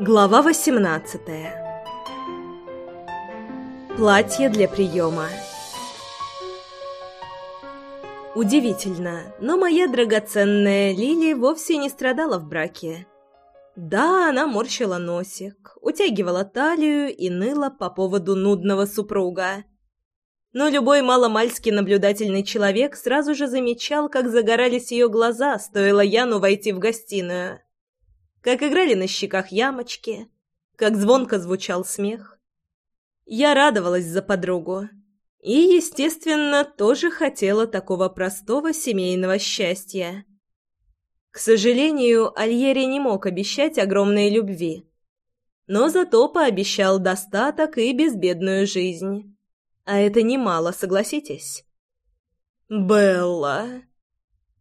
Глава 18 Платье для приема Удивительно, но моя драгоценная Лили вовсе не страдала в браке. Да, она морщила носик, утягивала талию и ныла по поводу нудного супруга. Но любой маломальски наблюдательный человек сразу же замечал, как загорались ее глаза, стоило Яну войти в гостиную как играли на щеках ямочки, как звонко звучал смех. Я радовалась за подругу и, естественно, тоже хотела такого простого семейного счастья. К сожалению, Альери не мог обещать огромной любви, но зато пообещал достаток и безбедную жизнь. А это немало, согласитесь. «Белла!»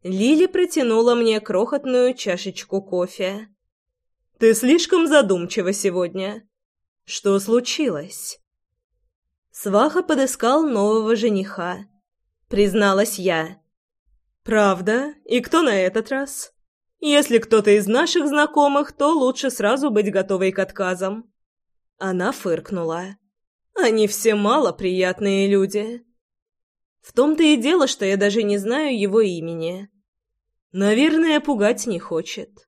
Лили протянула мне крохотную чашечку кофе. Ты слишком задумчива сегодня. Что случилось?» Сваха подыскал нового жениха. Призналась я. «Правда? И кто на этот раз? Если кто-то из наших знакомых, то лучше сразу быть готовой к отказам». Она фыркнула. «Они все малоприятные люди». В том-то и дело, что я даже не знаю его имени. Наверное, пугать не хочет.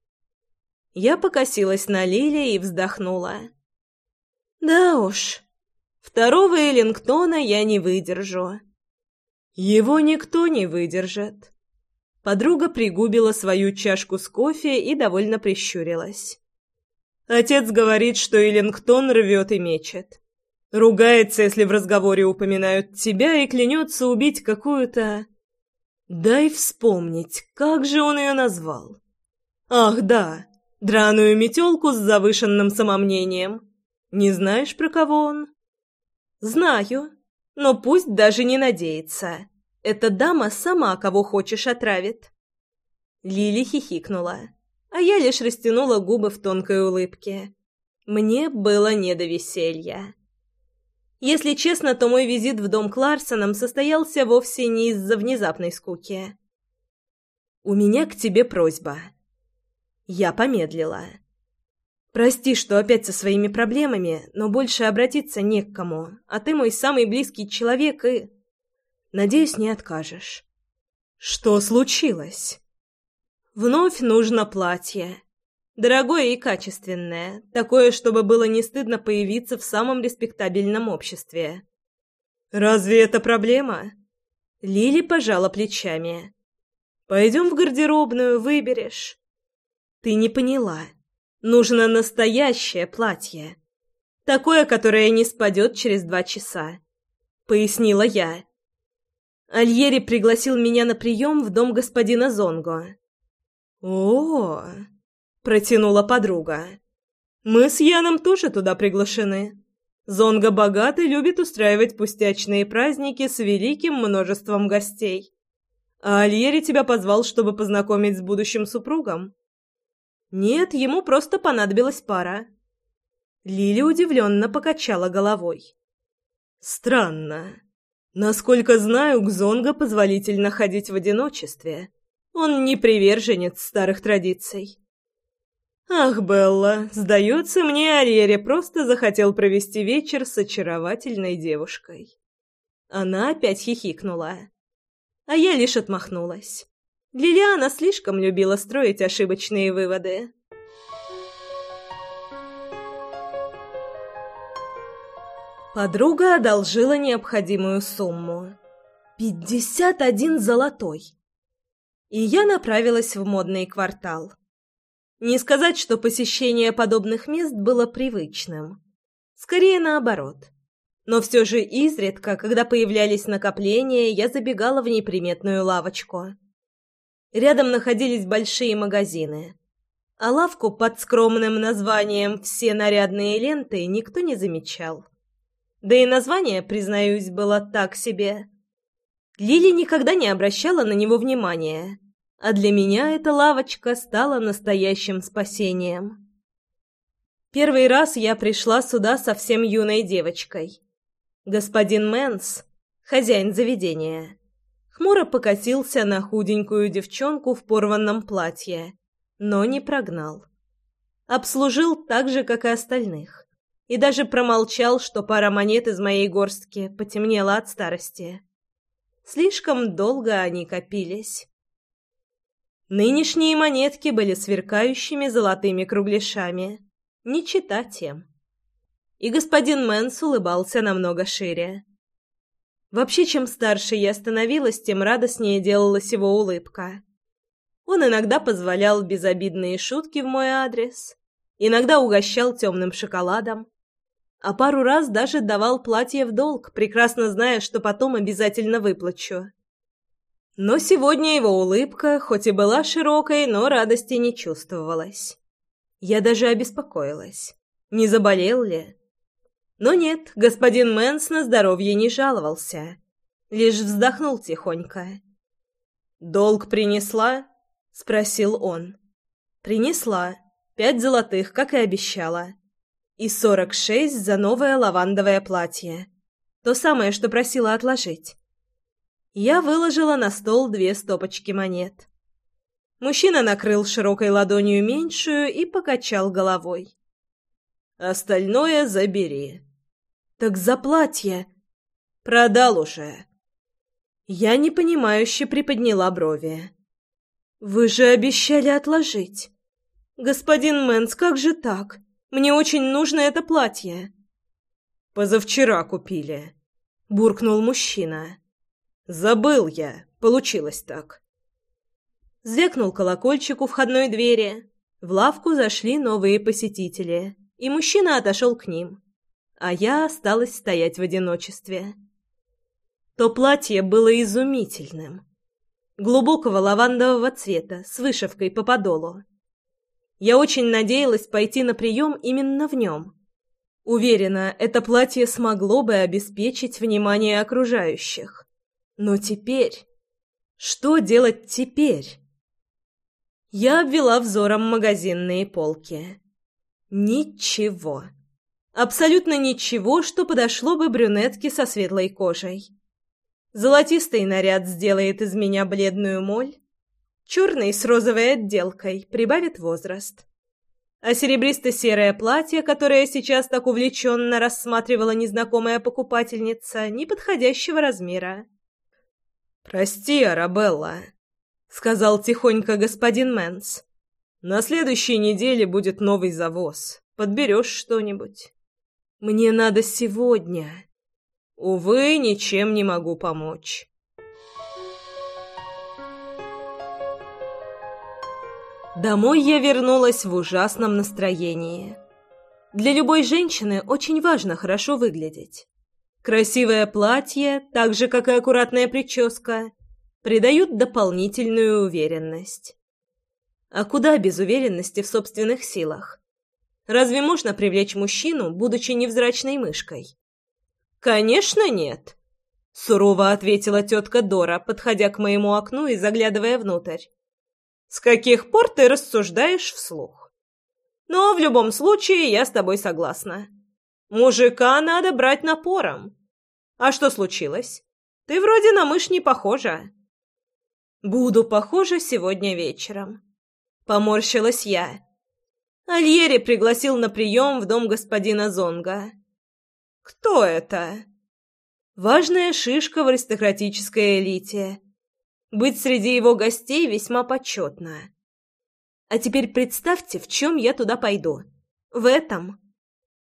Я покосилась на Лили и вздохнула. «Да уж, второго Эллингтона я не выдержу». «Его никто не выдержит». Подруга пригубила свою чашку с кофе и довольно прищурилась. Отец говорит, что Эллингтон рвет и мечет. Ругается, если в разговоре упоминают тебя, и клянется убить какую-то... Дай вспомнить, как же он ее назвал? Ах, да, Драную метелку с завышенным самомнением. Не знаешь, про кого он? Знаю, но пусть даже не надеется. Эта дама сама кого хочешь отравит. Лили хихикнула, а я лишь растянула губы в тонкой улыбке. Мне было не до веселья. Если честно, то мой визит в дом Кларсоном состоялся вовсе не из-за внезапной скуки. «У меня к тебе просьба», я помедлила. «Прости, что опять со своими проблемами, но больше обратиться не к кому, а ты мой самый близкий человек и...» «Надеюсь, не откажешь». «Что случилось?» «Вновь нужно платье. Дорогое и качественное, такое, чтобы было не стыдно появиться в самом респектабельном обществе». «Разве это проблема?» Лили пожала плечами. «Пойдем в гардеробную, выберешь». Ты не поняла. Нужно настоящее платье. Такое, которое не спадет через два часа. Пояснила я. Альери пригласил меня на прием в дом господина Зонго. о, протянула подруга. «Мы с Яном тоже туда приглашены. Зонго богат и любит устраивать пустячные праздники с великим множеством гостей. А Альери тебя позвал, чтобы познакомить с будущим супругом?» Нет, ему просто понадобилась пара. Лили удивленно покачала головой. Странно. Насколько знаю, Гзонга позволительно ходить в одиночестве. Он не приверженец старых традиций. Ах, Белла, сдается мне, Ариэре просто захотел провести вечер с очаровательной девушкой. Она опять хихикнула. А я лишь отмахнулась. Лилиана слишком любила строить ошибочные выводы. Подруга одолжила необходимую сумму. «Пятьдесят один золотой!» И я направилась в модный квартал. Не сказать, что посещение подобных мест было привычным. Скорее наоборот. Но все же изредка, когда появлялись накопления, я забегала в неприметную лавочку – Рядом находились большие магазины. А лавку под скромным названием «Все нарядные ленты» никто не замечал. Да и название, признаюсь, было так себе. Лили никогда не обращала на него внимания, а для меня эта лавочка стала настоящим спасением. Первый раз я пришла сюда совсем юной девочкой. Господин Мэнс, хозяин заведения, хмуро покосился на худенькую девчонку в порванном платье, но не прогнал. Обслужил так же, как и остальных, и даже промолчал, что пара монет из моей горстки потемнела от старости. Слишком долго они копились. Нынешние монетки были сверкающими золотыми кругляшами, не чета тем. И господин Мэнс улыбался намного шире. Вообще, чем старше я становилась, тем радостнее делалась его улыбка. Он иногда позволял безобидные шутки в мой адрес, иногда угощал темным шоколадом, а пару раз даже давал платье в долг, прекрасно зная, что потом обязательно выплачу. Но сегодня его улыбка, хоть и была широкой, но радости не чувствовалась. Я даже обеспокоилась. Не заболел ли? Но нет, господин Мэнс на здоровье не жаловался. Лишь вздохнул тихонько. «Долг принесла?» — спросил он. «Принесла. Пять золотых, как и обещала. И сорок шесть за новое лавандовое платье. То самое, что просила отложить». Я выложила на стол две стопочки монет. Мужчина накрыл широкой ладонью меньшую и покачал головой. «Остальное забери», «Так за платье!» «Продал уже!» Я непонимающе приподняла брови. «Вы же обещали отложить!» «Господин Мэнс, как же так? Мне очень нужно это платье!» «Позавчера купили!» — буркнул мужчина. «Забыл я. Получилось так». Звякнул колокольчик у входной двери. В лавку зашли новые посетители, и мужчина отошел к ним а я осталась стоять в одиночестве. То платье было изумительным. Глубокого лавандового цвета, с вышивкой по подолу. Я очень надеялась пойти на прием именно в нем. Уверена, это платье смогло бы обеспечить внимание окружающих. Но теперь... Что делать теперь? Я обвела взором магазинные полки. Ничего. Абсолютно ничего, что подошло бы брюнетке со светлой кожей. Золотистый наряд сделает из меня бледную моль, черный с розовой отделкой прибавит возраст. А серебристо-серое платье, которое сейчас так увлеченно рассматривала незнакомая покупательница, неподходящего размера. «Прости, Арабелла», — сказал тихонько господин Мэнс. «На следующей неделе будет новый завоз. Подберешь что-нибудь». Мне надо сегодня. Увы, ничем не могу помочь. Домой я вернулась в ужасном настроении. Для любой женщины очень важно хорошо выглядеть. Красивое платье, так же, как и аккуратная прическа, придают дополнительную уверенность. А куда без уверенности в собственных силах? Разве можно привлечь мужчину, будучи невзрачной мышкой? «Конечно нет!» — сурово ответила тетка Дора, подходя к моему окну и заглядывая внутрь. «С каких пор ты рассуждаешь вслух? Но в любом случае я с тобой согласна. Мужика надо брать напором. А что случилось? Ты вроде на мышь не похожа». «Буду похожа сегодня вечером», — поморщилась я, Альери пригласил на прием в дом господина Зонга. «Кто это?» «Важная шишка в аристократической элите. Быть среди его гостей весьма почетно. А теперь представьте, в чем я туда пойду. В этом».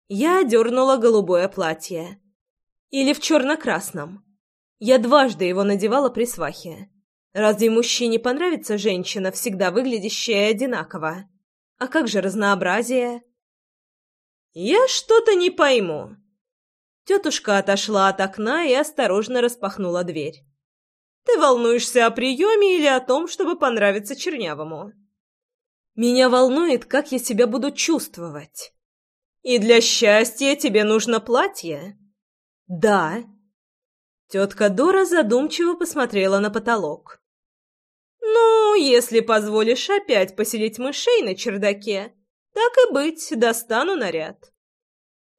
Я одернула голубое платье. Или в черно-красном. Я дважды его надевала при свахе. Разве мужчине понравится женщина, всегда выглядящая одинаково? А как же разнообразие? Я что-то не пойму. Тетушка отошла от окна и осторожно распахнула дверь. Ты волнуешься о приеме или о том, чтобы понравиться Чернявому? Меня волнует, как я себя буду чувствовать. И для счастья тебе нужно платье? Да. Тетка Дора задумчиво посмотрела на потолок. «Ну, если позволишь опять поселить мышей на чердаке, так и быть, достану наряд».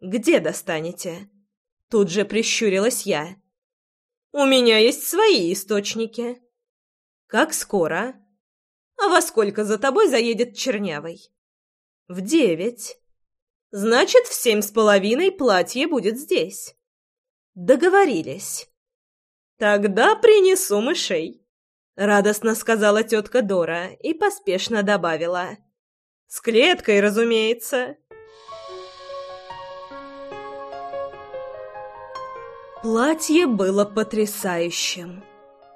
«Где достанете?» Тут же прищурилась я. «У меня есть свои источники». «Как скоро?» «А во сколько за тобой заедет Чернявый?» «В девять». «Значит, в семь с половиной платье будет здесь». «Договорились». «Тогда принесу мышей» радостно сказала тетка Дора и поспешно добавила. «С клеткой, разумеется!» Платье было потрясающим.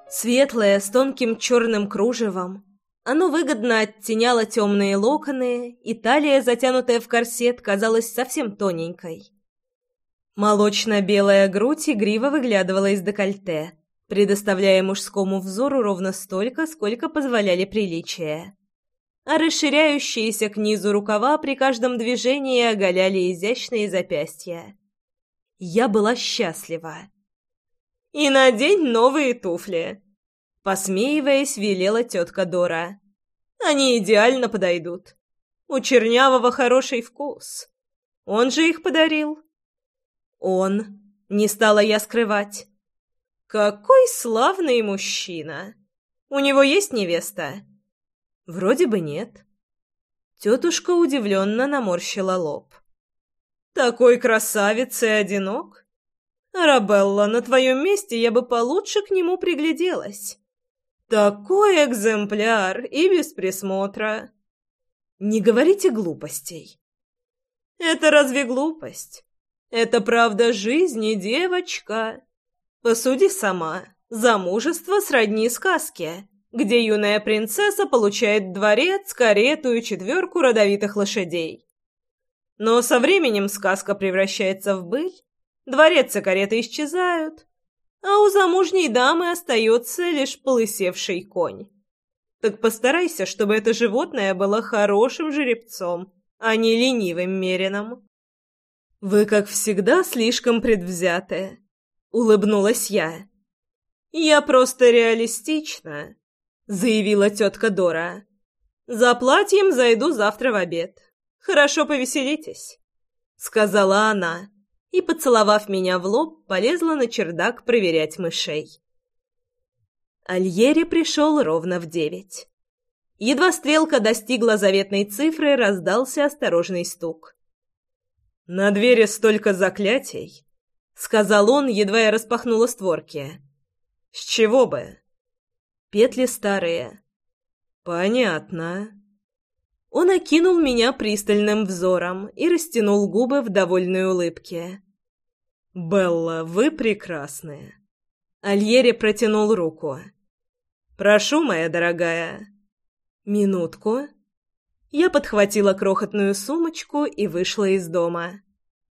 Светлое, с тонким черным кружевом. Оно выгодно оттеняло темные локоны, и талия, затянутая в корсет, казалась совсем тоненькой. Молочно-белая грудь и грива выглядывала из декольте – предоставляя мужскому взору ровно столько, сколько позволяли приличия. А расширяющиеся к низу рукава при каждом движении оголяли изящные запястья. Я была счастлива. «И надень новые туфли!» Посмеиваясь, велела тетка Дора. «Они идеально подойдут. У Чернявого хороший вкус. Он же их подарил». «Он!» — не стала я скрывать. Какой славный мужчина! У него есть невеста? Вроде бы нет. Тетушка удивленно наморщила лоб. Такой красавец и одинок. Арабелла, на твоем месте я бы получше к нему пригляделась. Такой экземпляр и без присмотра. Не говорите глупостей. Это разве глупость? Это правда жизни, девочка. Посуди сама. Замужество сродни сказке, где юная принцесса получает дворец, карету и четверку родовитых лошадей. Но со временем сказка превращается в быль, дворец и кареты исчезают, а у замужней дамы остается лишь полысевший конь. Так постарайся, чтобы это животное было хорошим жеребцом, а не ленивым мерином. Вы, как всегда, слишком предвзяты улыбнулась я. «Я просто реалистична», — заявила тетка Дора. «За платьем зайду завтра в обед. Хорошо повеселитесь», — сказала она и, поцеловав меня в лоб, полезла на чердак проверять мышей. Альери пришел ровно в девять. Едва стрелка достигла заветной цифры, раздался осторожный стук. «На двери столько заклятий!» — сказал он, едва я распахнула створки. «С чего бы?» «Петли старые». «Понятно». Он окинул меня пристальным взором и растянул губы в довольной улыбке. «Белла, вы прекрасная. Альери протянул руку. «Прошу, моя дорогая!» «Минутку!» Я подхватила крохотную сумочку и вышла из дома.